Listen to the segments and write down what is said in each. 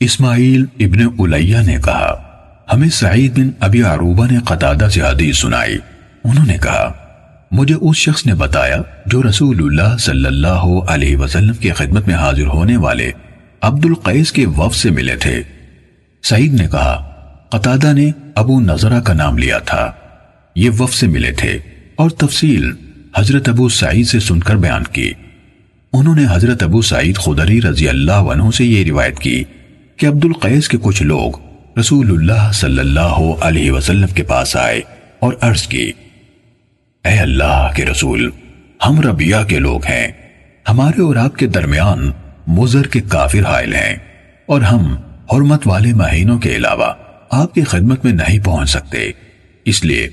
اسماعیل ابن علیہ نے کہا، ہمیں سعید بن ابی عروبہ نے قطادہ سے حدیث سنائی۔ انہوں نے کہا، مجھے اس شخص نے بتایا جو رسول اللہ صلی اللہ علیہ وسلم کی خدمت میں حاضر ہونے والے عبد القیس کے وف سے ملے تھے۔ سعید نے کہا، قطادہ نے ابو نظرہ کا نام لیا تھا۔ یہ وف سے ملے تھے اور تفصیل حضرت ابو سعید سے سن کر بیان کی۔ انہوں نے حضرت ابو سعید خدری رضی اللہ عنہ سے یہ روایت کی۔ کہ عبد القیس کے کچھ لوگ رسول اللہ صلی اللہ علیہ وسلم کے پاس آئے اور عرض کی، اے اللہ کے رسول، ہم ربیہ کے لوگ ہیں، ہمارے اور آپ کے درمیان مزر کے کافر حائل ہیں، اور ہم حرمت والے مہینوں کے علاوہ آپ کی خدمت میں نہیں پہنچ سکتے، اس لیے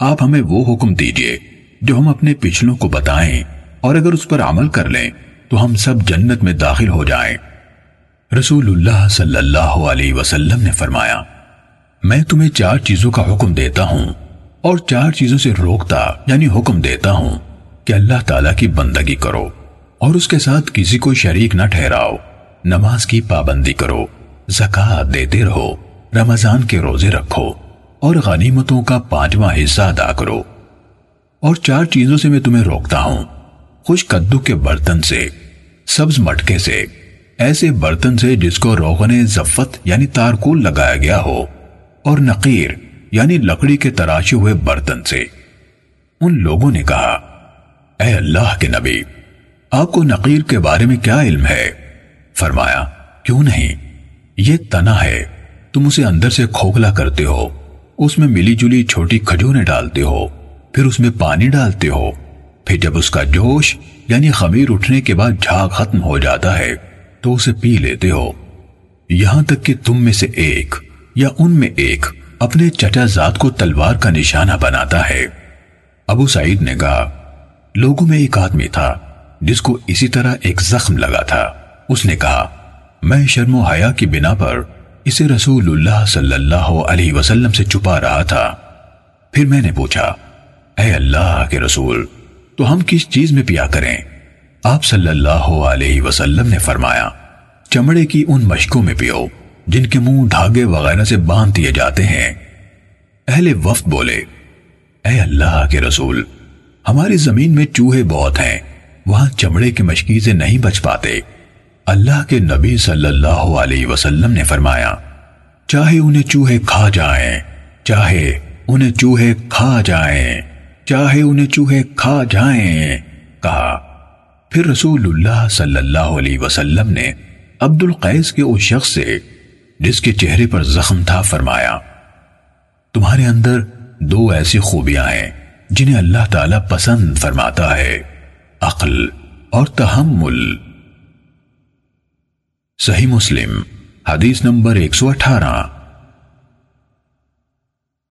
آپ ہمیں وہ حکم دیجیے جو ہم اپنے پچھلوں کو بتائیں اور اگر اس پر عمل کر لیں تو ہم سب جنت میں داخل ہو جائیں۔ رسول اللہ صلی اللہ علیہ وسلم نے فرمایا، میں تمہیں چار چیزوں کا حکم دیتا ہوں اور چار چیزوں سے روکتا یعنی حکم دیتا ہوں کہ اللہ تعالیٰ کی بندگی کرو اور اس کے ساتھ کسی کو شریک نہ ٹھہراؤ، نماز کی پابندی کرو زکاة دیتے رہو، رمضان کے روزے رکھو اور غنیمتوں کا پانچواں حصہ ادا کرو۔ اور چار چیزوں سے میں تمہیں روکتا ہوں خوش کدو کے برتن سے، سبز مٹکے سے ایسے برتن سے جس کو روغن زفت یعنی تارکول لگایا گیا ہو، اور نقیر یعنی لکڑی کے تراشے ہوئے برتن سے۔ ان لوگوں نے کہا، اے اللہ کے نبی، آپ کو نقیر کے بارے میں کیا علم ہے؟ فرمایا، کیوں نہیں؟ یہ تنا ہے، تم اسے اندر سے کھوکھلا کرتے ہو۔ اس میں ملی جلی چھوٹی کھجوریں ڈالتے ہو، پھر اس میں پانی ڈالتے ہو۔ پھر جب اس کا جوش یعنی خمیر اٹھنے کے بعد جھاگ ختم ہو جاتا ہے تو اسے پی لیتے ہو۔ یہاں تک کہ تم میں سے ایک یا ان میں ایک اپنے چچا ذات کو تلوار کا نشانہ بناتا ہے۔ ابو سعید نے کہا، لوگوں میں ایک آدمی تھا جس کو اسی طرح ایک زخم لگا تھا۔ اس نے کہا، میں شرم و حیا کی بنا پر اسے رسول اللہ صلی اللہ علیہ وسلم سے چھپا رہا تھا۔ پھر میں نے پوچھا، اے اللہ کے رسول، تو ہم کس چیز میں پیا کریں؟ آپ صلی اللہ علیہ وسلم نے فرمایا چمڑے کی ان مشکوں میں پیو، جن کے منہ دھاگے وغیرہ سے باندھ دیے جاتے ہیں۔ اہل وفد بولے، اے اللہ کے رسول، ہماری زمین میں چوہے بہت ہیں، وہاں چمڑے کی مشکیزیں نہیں بچ پاتے۔ اللہ کے نبی صلی اللہ علیہ وسلم نے فرمایا، چاہے انہیں چوہے کھا جائیں، چاہے انہیں چوہے کھا جائیں، چاہے انہیں چوہے کھا جائیں، کہا۔ پھر رسول اللہ صلی اللہ علیہ وسلم نے عبد القیس کے اس شخص سے جس کے چہرے پر زخم تھا فرمایا، تمہارے اندر دو ایسی خوبیاں ہیں جنہیں اللہ تعالی پسند فرماتا ہے، عقل اور تحمل۔ صحیح مسلم، حدیث نمبر ایک سو اٹھارہ۔